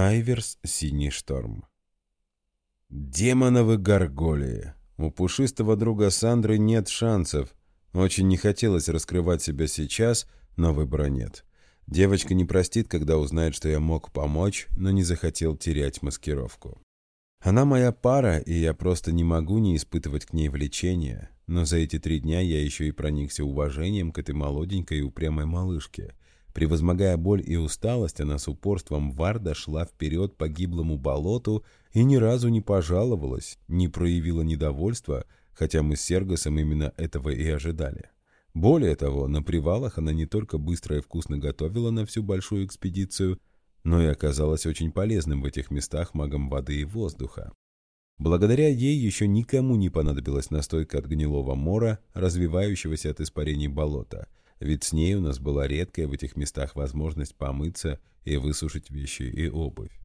Айверс «Синий шторм». Демоновы горголии. У пушистого друга Сандры нет шансов. Очень не хотелось раскрывать себя сейчас, но выбора нет. Девочка не простит, когда узнает, что я мог помочь, но не захотел терять маскировку. Она моя пара, и я просто не могу не испытывать к ней влечения. Но за эти три дня я еще и проникся уважением к этой молоденькой и упрямой малышке. Превозмогая боль и усталость, она с упорством Варда шла вперед по гиблому болоту и ни разу не пожаловалась, не проявила недовольства, хотя мы с Сергосом именно этого и ожидали. Более того, на привалах она не только быстро и вкусно готовила на всю большую экспедицию, но и оказалась очень полезным в этих местах магом воды и воздуха. Благодаря ей еще никому не понадобилась настойка от гнилого мора, развивающегося от испарений болота, ведь с ней у нас была редкая в этих местах возможность помыться и высушить вещи и обувь.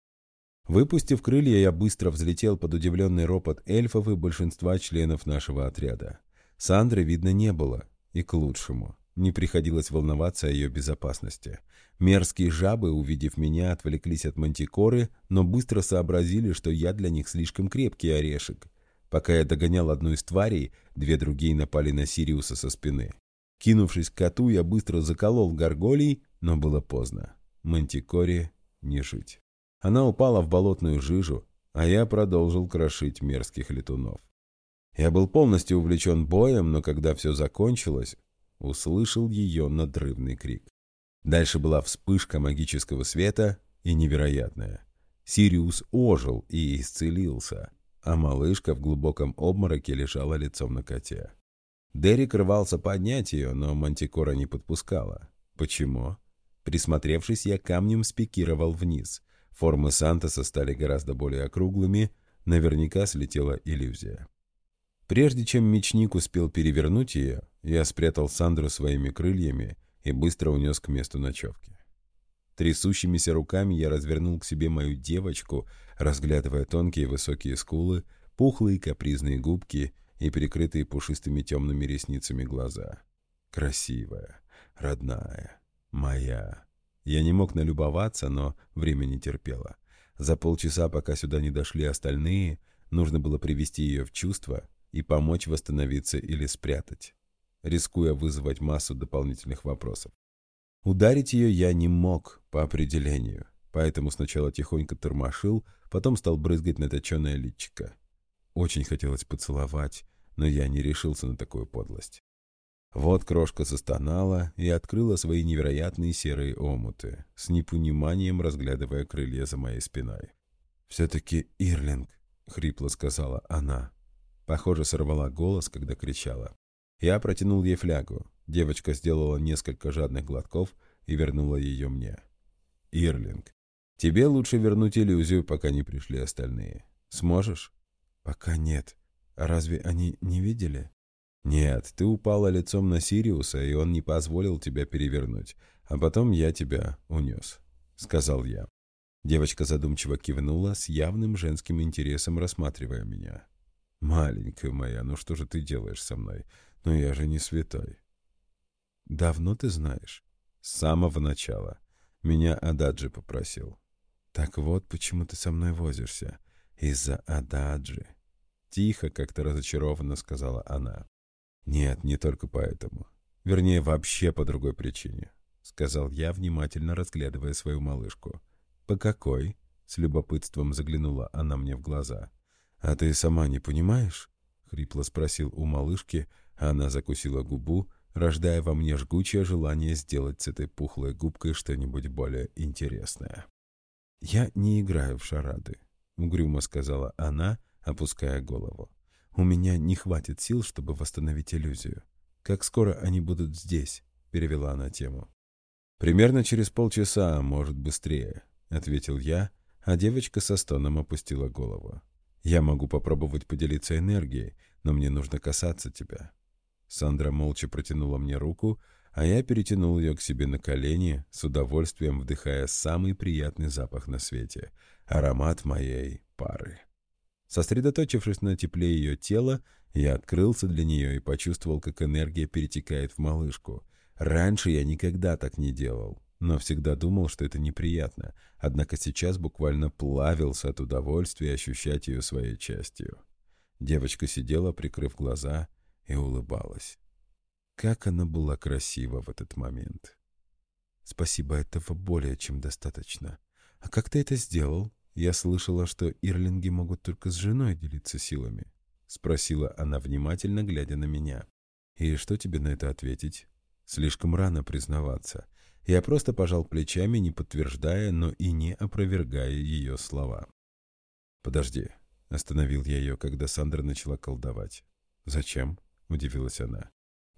Выпустив крылья, я быстро взлетел под удивленный ропот эльфов и большинства членов нашего отряда. Сандры видно не было, и к лучшему. Не приходилось волноваться о ее безопасности. Мерзкие жабы, увидев меня, отвлеклись от мантикоры, но быстро сообразили, что я для них слишком крепкий орешек. Пока я догонял одну из тварей, две другие напали на Сириуса со спины. Кинувшись к коту, я быстро заколол горголей, но было поздно. Мантикоре не жить. Она упала в болотную жижу, а я продолжил крошить мерзких летунов. Я был полностью увлечен боем, но когда все закончилось, услышал ее надрывный крик. Дальше была вспышка магического света и невероятная. Сириус ожил и исцелился, а малышка в глубоком обмороке лежала лицом на коте. Дерек рвался поднять ее, но мантикора не подпускала. Почему? Присмотревшись, я камнем спикировал вниз. Формы Сантоса стали гораздо более округлыми, наверняка слетела иллюзия. Прежде чем мечник успел перевернуть ее, я спрятал Сандру своими крыльями и быстро унес к месту ночевки. Трясущимися руками я развернул к себе мою девочку, разглядывая тонкие высокие скулы, пухлые капризные губки и прикрытые пушистыми темными ресницами глаза. Красивая, родная, моя. Я не мог налюбоваться, но время не терпело. За полчаса, пока сюда не дошли остальные, нужно было привести ее в чувство и помочь восстановиться или спрятать, рискуя вызвать массу дополнительных вопросов. Ударить ее я не мог по определению, поэтому сначала тихонько тормошил, потом стал брызгать на точеное личико. Очень хотелось поцеловать, но я не решился на такую подлость. Вот крошка застонала и открыла свои невероятные серые омуты, с непониманием разглядывая крылья за моей спиной. «Все-таки Ирлинг», — хрипло сказала она. Похоже, сорвала голос, когда кричала. Я протянул ей флягу. Девочка сделала несколько жадных глотков и вернула ее мне. «Ирлинг, тебе лучше вернуть иллюзию, пока не пришли остальные. Сможешь?» «Пока нет. Разве они не видели?» «Нет, ты упала лицом на Сириуса, и он не позволил тебя перевернуть. А потом я тебя унес», — сказал я. Девочка задумчиво кивнула, с явным женским интересом рассматривая меня. «Маленькая моя, ну что же ты делаешь со мной? Ну я же не святой». «Давно ты знаешь?» «С самого начала. Меня Ададжи попросил». «Так вот, почему ты со мной возишься. Из-за Ададжи». Тихо, как-то разочарованно сказала она. «Нет, не только поэтому. Вернее, вообще по другой причине», — сказал я, внимательно разглядывая свою малышку. «По какой?» — с любопытством заглянула она мне в глаза. «А ты сама не понимаешь?» — хрипло спросил у малышки, а она закусила губу, рождая во мне жгучее желание сделать с этой пухлой губкой что-нибудь более интересное. «Я не играю в шарады», — угрюмо сказала она, опуская голову. «У меня не хватит сил, чтобы восстановить иллюзию. Как скоро они будут здесь?» — перевела она тему. «Примерно через полчаса, а может, быстрее», — ответил я, а девочка со стоном опустила голову. Я могу попробовать поделиться энергией, но мне нужно касаться тебя». Сандра молча протянула мне руку, а я перетянул ее к себе на колени, с удовольствием вдыхая самый приятный запах на свете — аромат моей пары. Сосредоточившись на тепле ее тела, я открылся для нее и почувствовал, как энергия перетекает в малышку. Раньше я никогда так не делал, но всегда думал, что это неприятно, однако сейчас буквально плавился от удовольствия ощущать ее своей частью. Девочка сидела, прикрыв глаза, и улыбалась. Как она была красива в этот момент. «Спасибо, этого более чем достаточно. А как ты это сделал? Я слышала, что ирлинги могут только с женой делиться силами», — спросила она внимательно, глядя на меня. «И что тебе на это ответить?» Слишком рано признаваться. Я просто пожал плечами, не подтверждая, но и не опровергая ее слова. «Подожди», — остановил я ее, когда Сандра начала колдовать. «Зачем?» — удивилась она.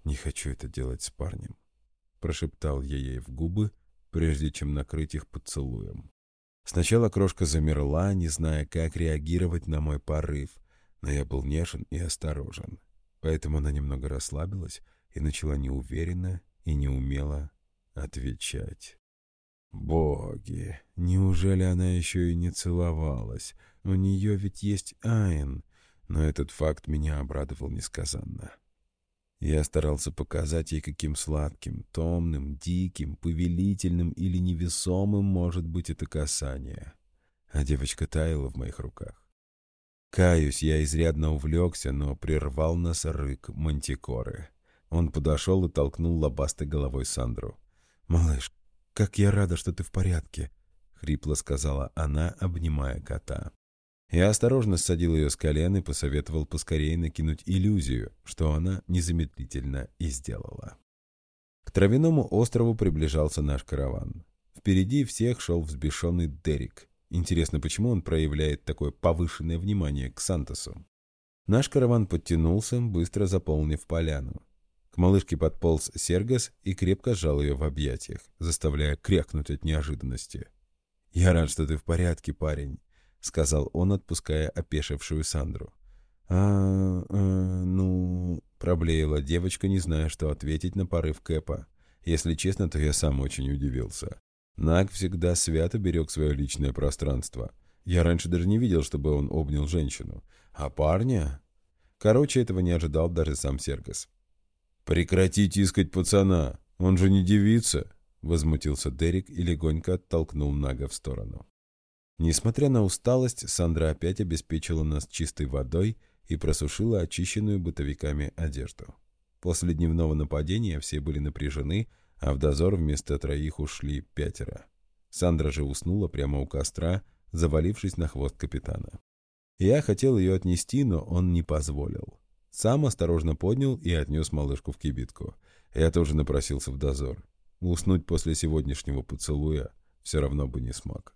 «Не хочу это делать с парнем», — прошептал я ей в губы, прежде чем накрыть их поцелуем. Сначала крошка замерла, не зная, как реагировать на мой порыв, но я был нежен и осторожен. Поэтому она немного расслабилась и начала неуверенно и неумело отвечать. Боги, неужели она еще и не целовалась? У нее ведь есть Айн, но этот факт меня обрадовал несказанно. Я старался показать ей, каким сладким, томным, диким, повелительным или невесомым может быть это касание. А девочка таяла в моих руках. Каюсь, я изрядно увлекся, но прервал нас рык мантикоры. Он подошел и толкнул лобастой головой Сандру. «Малыш, как я рада, что ты в порядке!» — хрипло сказала она, обнимая кота. Я осторожно ссадил ее с колен и посоветовал поскорее накинуть иллюзию, что она незамедлительно и сделала. К травяному острову приближался наш караван. Впереди всех шел взбешенный Дерек. Интересно, почему он проявляет такое повышенное внимание к Сантосу? Наш караван подтянулся, быстро заполнив поляну. К малышке подполз Сергас и крепко сжал ее в объятиях, заставляя крякнуть от неожиданности. «Я рад, что ты в порядке, парень», — сказал он, отпуская опешившую Сандру. «А, а ну...» — проблеяла девочка, не зная, что ответить на порыв Кэпа. Если честно, то я сам очень удивился. Наг всегда свято берег свое личное пространство. Я раньше даже не видел, чтобы он обнял женщину. А парня... Короче, этого не ожидал даже сам Сергас. «Прекратите искать пацана! Он же не девица!» — возмутился Дерек и легонько оттолкнул Нага в сторону. Несмотря на усталость, Сандра опять обеспечила нас чистой водой и просушила очищенную бытовиками одежду. После дневного нападения все были напряжены, а в дозор вместо троих ушли пятеро. Сандра же уснула прямо у костра, завалившись на хвост капитана. Я хотел ее отнести, но он не позволил. Сам осторожно поднял и отнес малышку в кибитку. Я тоже напросился в дозор. Уснуть после сегодняшнего поцелуя все равно бы не смог.